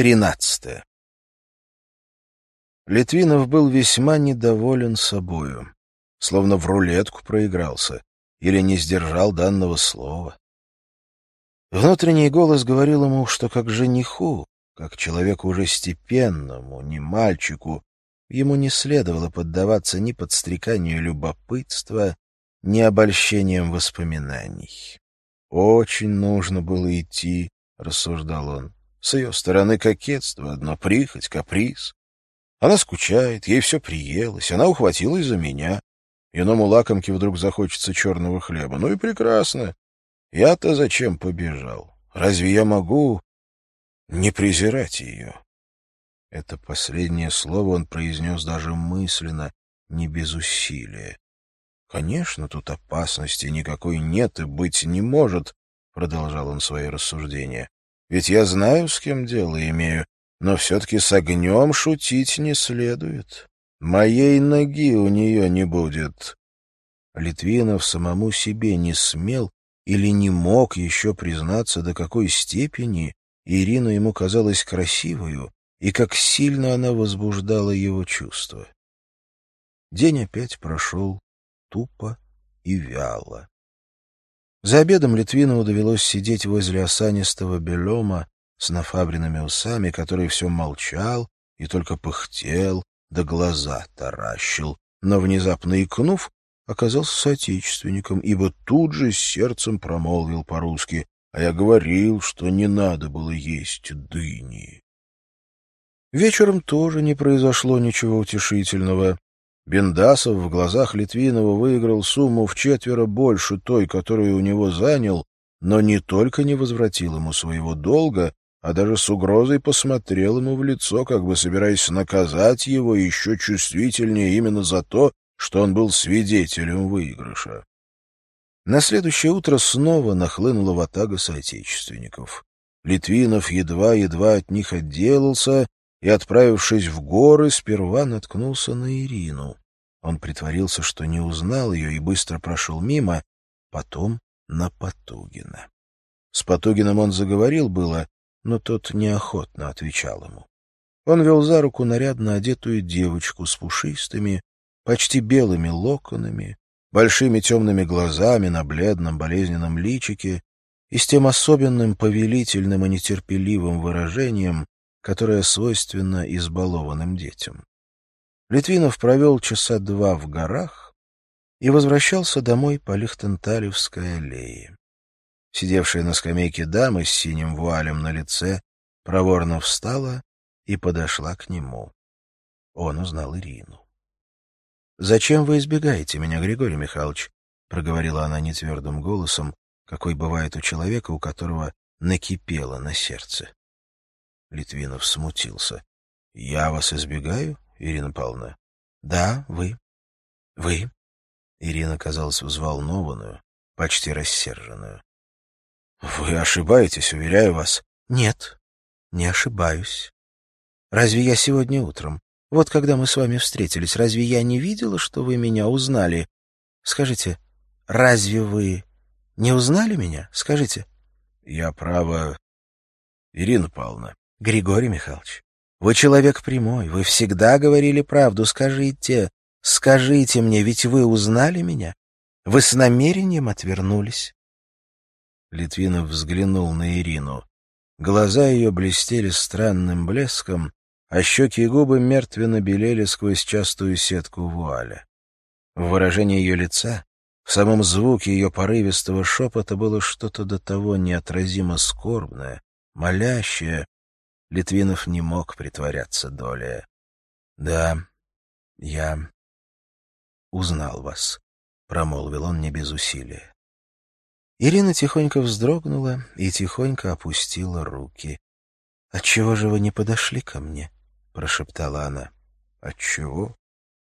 Тринадцатое. Литвинов был весьма недоволен собою, словно в рулетку проигрался или не сдержал данного слова. Внутренний голос говорил ему, что как жениху, как человеку уже степенному, не мальчику, ему не следовало поддаваться ни подстреканию любопытства, ни обольщением воспоминаний. «Очень нужно было идти», — рассуждал он. «С ее стороны кокетство, одно прихоть, каприз. Она скучает, ей все приелось, она ухватилась за меня. Иному лакомке вдруг захочется черного хлеба. Ну и прекрасно. Я-то зачем побежал? Разве я могу не презирать ее? Это последнее слово он произнес даже мысленно, не без усилия. Конечно, тут опасности никакой нет и быть не может, продолжал он свои рассуждения. Ведь я знаю, с кем дело имею, но все-таки с огнем шутить не следует. Моей ноги у нее не будет. Литвинов самому себе не смел или не мог еще признаться, до какой степени Ирина ему казалась красивою и как сильно она возбуждала его чувства. День опять прошел тупо и вяло. За обедом Литвинову довелось сидеть возле осанистого белема с нафабренными усами, который все молчал и только пыхтел, да глаза таращил, но, внезапно икнув, оказался соотечественником, ибо тут же сердцем промолвил по-русски, а я говорил, что не надо было есть дыни. Вечером тоже не произошло ничего утешительного. Бендасов в глазах Литвинова выиграл сумму в четверо больше той, которую у него занял, но не только не возвратил ему своего долга, а даже с угрозой посмотрел ему в лицо, как бы собираясь наказать его еще чувствительнее именно за то, что он был свидетелем выигрыша. На следующее утро снова нахлынула ватага соотечественников. Литвинов едва-едва от них отделался и, отправившись в горы, сперва наткнулся на Ирину. Он притворился, что не узнал ее, и быстро прошел мимо, потом на Потугина. С Потугиным он заговорил было, но тот неохотно отвечал ему. Он вел за руку нарядно одетую девочку с пушистыми, почти белыми локонами, большими темными глазами на бледном болезненном личике и с тем особенным повелительным и нетерпеливым выражением, которое свойственно избалованным детям. Литвинов провел часа два в горах и возвращался домой по Лихтенталевской аллее. Сидевшая на скамейке дама с синим вуалем на лице проворно встала и подошла к нему. Он узнал Ирину. «Зачем вы избегаете меня, Григорий Михайлович?» — проговорила она нетвердым голосом, какой бывает у человека, у которого накипело на сердце. Литвинов смутился. «Я вас избегаю, Ирина Павловна?» «Да, вы. Вы». Ирина казалась взволнованную, почти рассерженную. «Вы ошибаетесь, уверяю вас». «Нет, не ошибаюсь. Разве я сегодня утром вот когда мы с вами встретились, разве я не видела, что вы меня узнали? Скажите, разве вы не узнали меня? Скажите. Я право... Ирина Павловна. Григорий Михайлович, вы человек прямой, вы всегда говорили правду. Скажите, скажите мне, ведь вы узнали меня? Вы с намерением отвернулись? Литвинов взглянул на Ирину. Глаза ее блестели странным блеском, а щеки и губы мертвенно белели сквозь частую сетку вуаля. В выражении ее лица, в самом звуке ее порывистого шепота было что-то до того неотразимо скорбное, молящее. Литвинов не мог притворяться долей. «Да, я узнал вас», — промолвил он не без усилия. Ирина тихонько вздрогнула и тихонько опустила руки. «Отчего же вы не подошли ко мне?» — прошептала она. — Отчего?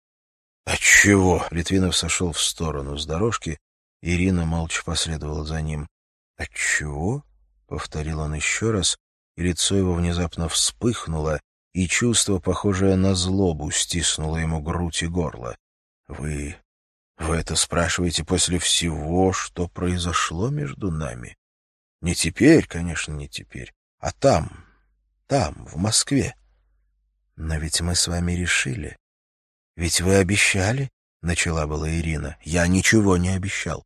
— Отчего? Литвинов сошел в сторону с дорожки. Ирина молча последовала за ним. — Отчего? — повторил он еще раз, и лицо его внезапно вспыхнуло, и чувство, похожее на злобу, стиснуло ему грудь и горло. — Вы... вы это спрашиваете после всего, что произошло между нами? Не теперь, конечно, не теперь, а там, там, в Москве. Но ведь мы с вами решили. Ведь вы обещали, — начала была Ирина. Я ничего не обещал.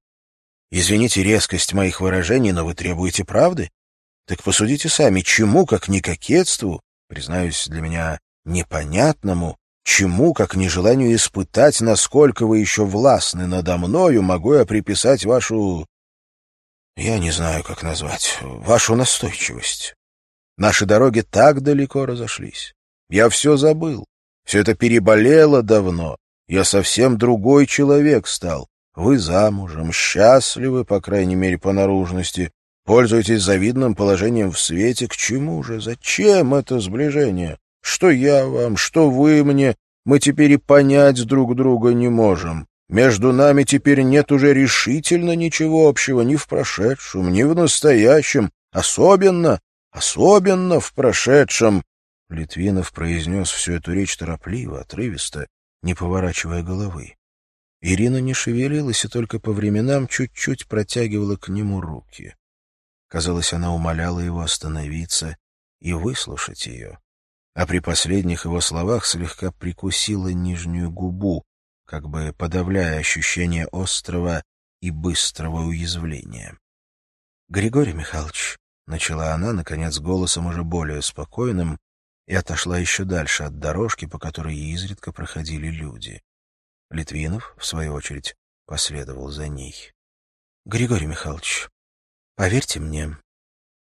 Извините резкость моих выражений, но вы требуете правды? Так посудите сами, чему, как не кокетству, признаюсь, для меня непонятному, чему, как нежеланию испытать, насколько вы еще властны надо мною, могу я приписать вашу... Я не знаю, как назвать. Вашу настойчивость. Наши дороги так далеко разошлись. Я все забыл. Все это переболело давно. Я совсем другой человек стал. Вы замужем, счастливы, по крайней мере, по наружности. Пользуетесь завидным положением в свете. К чему же? Зачем это сближение? Что я вам, что вы мне, мы теперь и понять друг друга не можем. Между нами теперь нет уже решительно ничего общего ни в прошедшем, ни в настоящем, особенно, особенно в прошедшем. Литвинов произнес всю эту речь торопливо, отрывисто, не поворачивая головы. Ирина не шевелилась и только по временам чуть-чуть протягивала к нему руки. Казалось, она умоляла его остановиться и выслушать ее а при последних его словах слегка прикусила нижнюю губу, как бы подавляя ощущение острого и быстрого уязвления. — Григорий Михайлович, — начала она, наконец, голосом уже более спокойным, и отошла еще дальше от дорожки, по которой изредка проходили люди. Литвинов, в свою очередь, последовал за ней. — Григорий Михайлович, поверьте мне,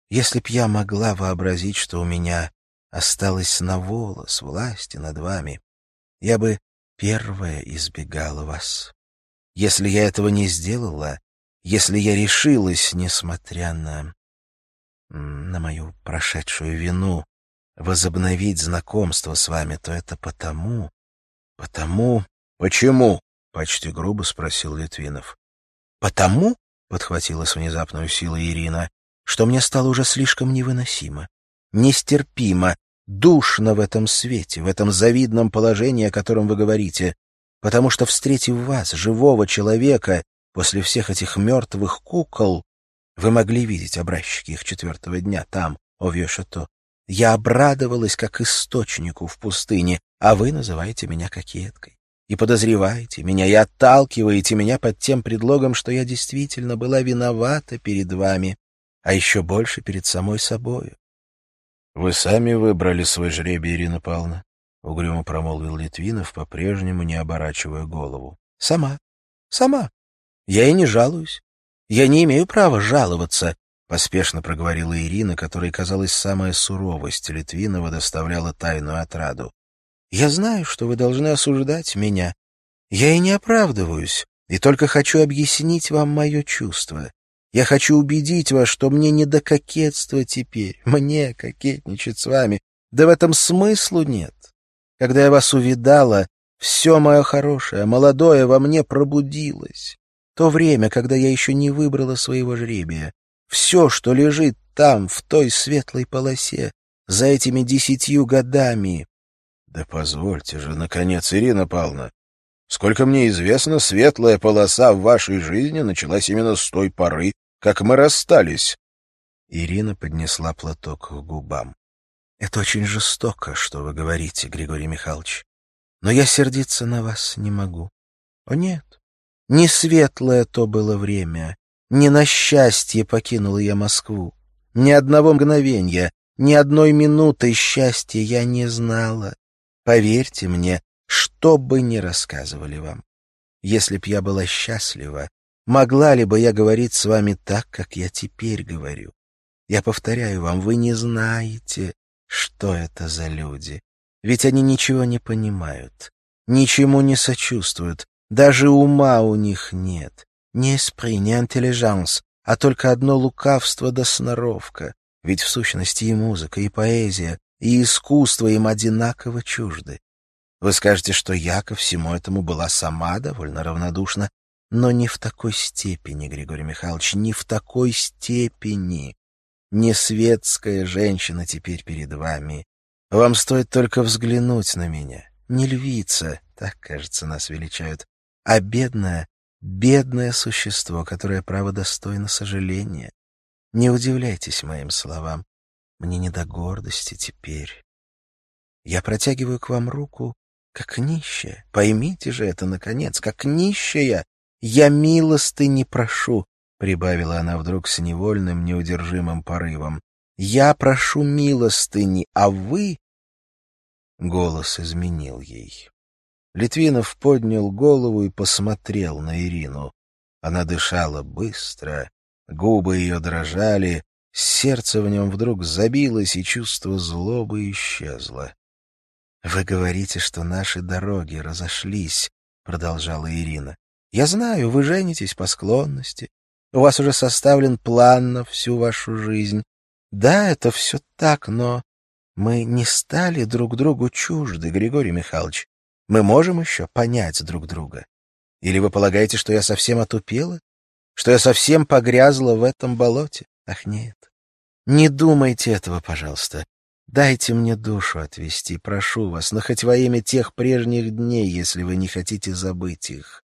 если б я могла вообразить, что у меня осталась на волос власти над вами, я бы первая избегала вас. Если я этого не сделала, если я решилась, несмотря на... на мою прошедшую вину, возобновить знакомство с вами, то это потому... потому... Почему? — почти грубо спросил Литвинов. Потому, — подхватила с внезапной силой Ирина, — что мне стало уже слишком невыносимо, нестерпимо, душно в этом свете, в этом завидном положении, о котором вы говорите, потому что, встретив вас, живого человека, после всех этих мертвых кукол, вы могли видеть образчики их четвертого дня там, о Вьешато. Я обрадовалась, как источнику в пустыне, а вы называете меня кокеткой. И подозреваете меня, и отталкиваете меня под тем предлогом, что я действительно была виновата перед вами, а еще больше перед самой собою. Вы сами выбрали свой жребий, Ирина Павловна, — угрюмо промолвил Литвинов, по-прежнему не оборачивая голову. — Сама. Сама. Я и не жалуюсь. Я не имею права жаловаться, — поспешно проговорила Ирина, которой, казалось, самая суровость Литвинова доставляла тайную отраду. — Я знаю, что вы должны осуждать меня. Я и не оправдываюсь, и только хочу объяснить вам мое чувство. Я хочу убедить вас, что мне не до кокетства теперь, мне кокетничать с вами. Да в этом смыслу нет. Когда я вас увидала, все мое хорошее, молодое во мне пробудилось. То время, когда я еще не выбрала своего жребия. Все, что лежит там, в той светлой полосе, за этими десятью годами. Да позвольте же, наконец, Ирина Павловна, сколько мне известно, светлая полоса в вашей жизни началась именно с той поры, как мы расстались. Ирина поднесла платок к губам. — Это очень жестоко, что вы говорите, Григорий Михайлович. Но я сердиться на вас не могу. О нет, не светлое то было время, не на счастье покинула я Москву. Ни одного мгновения, ни одной минуты счастья я не знала. Поверьте мне, что бы ни рассказывали вам. Если б я была счастлива, Могла ли бы я говорить с вами так, как я теперь говорю? Я повторяю вам, вы не знаете, что это за люди. Ведь они ничего не понимают, ничему не сочувствуют, даже ума у них нет. Не эспри, не интеллижанс, а только одно лукавство да сноровка. Ведь в сущности и музыка, и поэзия, и искусство им одинаково чужды. Вы скажете, что я ко всему этому была сама довольно равнодушна, но не в такой степени, Григорий Михайлович, не в такой степени. Не светская женщина теперь перед вами. Вам стоит только взглянуть на меня. Не львица, так, кажется, нас величают, а бедное, бедное существо, которое, право, достойно сожаления. Не удивляйтесь моим словам. Мне не до гордости теперь. Я протягиваю к вам руку, как нищая. Поймите же это, наконец, как нищая. Я милости не прошу, — прибавила она вдруг с невольным, неудержимым порывом. Я прошу милостыни, а вы... Голос изменил ей. Литвинов поднял голову и посмотрел на Ирину. Она дышала быстро, губы ее дрожали, сердце в нем вдруг забилось, и чувство злобы исчезло. — Вы говорите, что наши дороги разошлись, — продолжала Ирина. — Я знаю, вы женитесь по склонности. У вас уже составлен план на всю вашу жизнь. Да, это все так, но мы не стали друг другу чужды, Григорий Михайлович. Мы можем еще понять друг друга. Или вы полагаете, что я совсем отупела? Что я совсем погрязла в этом болоте? Ах, нет. Не думайте этого, пожалуйста. Дайте мне душу отвести, прошу вас, но хоть во имя тех прежних дней, если вы не хотите забыть их.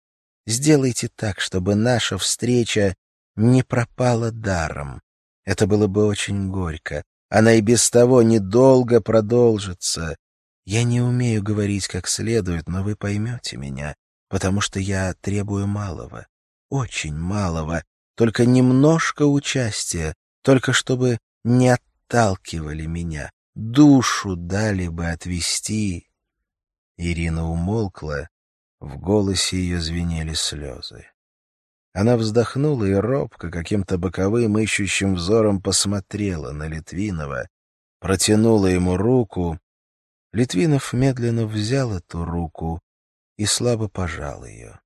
Сделайте так, чтобы наша встреча не пропала даром. Это было бы очень горько. Она и без того недолго продолжится. Я не умею говорить как следует, но вы поймете меня потому что я требую малого, очень малого, только немножко участия, только чтобы не отталкивали меня, душу дали бы отвести. Ирина умолкла, в голосе ее звенели слезы. Она вздохнула и робко, каким-то боковым ищущим взором посмотрела на Литвинова, протянула ему руку. Литвинов медленно взял эту руку и слабо пожал ее.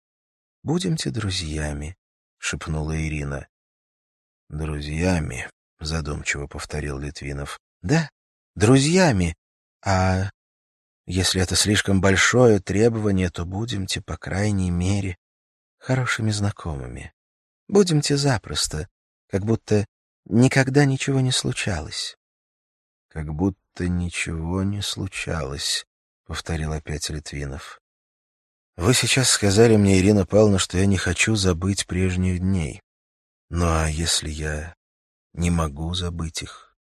— Будемте друзьями, — шепнула Ирина. — Друзьями, — задумчиво повторил Литвинов. — Да, друзьями. А если это слишком большое требование, то будемте, по крайней мере, хорошими знакомыми. Будемте запросто, как будто никогда ничего не случалось. — Как будто ничего не случалось, — повторил опять Литвинов. Вы сейчас сказали мне, Ирина Павловна, что я не хочу забыть прежних дней. Ну а если я не могу забыть их?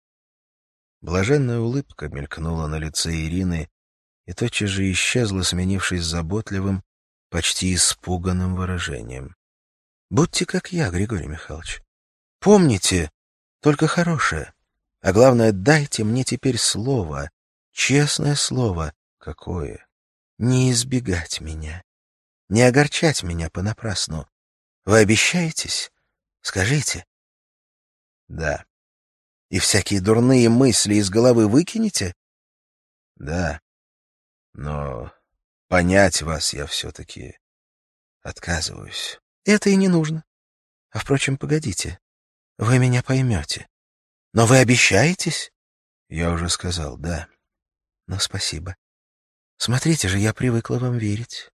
Блаженная улыбка мелькнула на лице Ирины и тотчас же исчезла, сменившись заботливым, почти испуганным выражением. Будьте как я, Григорий Михайлович. Помните только хорошее. А главное, дайте мне теперь слово, честное слово. Какое? Не избегать меня не огорчать меня понапрасну. Вы обещаетесь? Скажите. — Да. — И всякие дурные мысли из головы выкинете? — Да. Но понять вас я все-таки отказываюсь. — Это и не нужно. А, впрочем, погодите. Вы меня поймете. Но вы обещаетесь? — Я уже сказал, да. — Ну, спасибо. Смотрите же, я привыкла вам верить.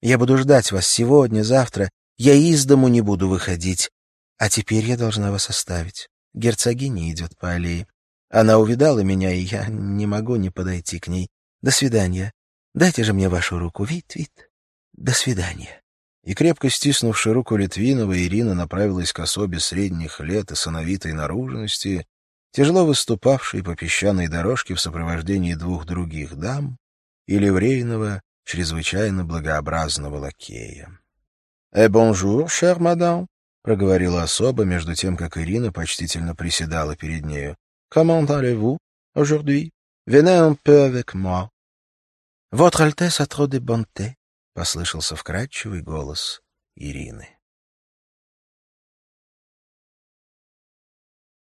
Я буду ждать вас сегодня, завтра. Я из дому не буду выходить. А теперь я должна вас оставить. Герцогиня идет по аллее. Она увидала меня, и я не могу не подойти к ней. До свидания. Дайте же мне вашу руку. Вид, вид. До свидания. И крепко стиснувши руку Литвинова, Ирина направилась к особе средних лет и сыновитой наружности, тяжело выступавшей по песчаной дорожке в сопровождении двух других дам и ливрейного чрезвычайно благообразного лакея. «Eh, bonjour, chère madame», — проговорила особа, между тем, как Ирина почтительно приседала перед нею. «Comment allez-vous aujourd'hui? Venez un peu avec moi». «Votre Altesse a trop de bonté», — послышался вкрадчивый голос Ирины.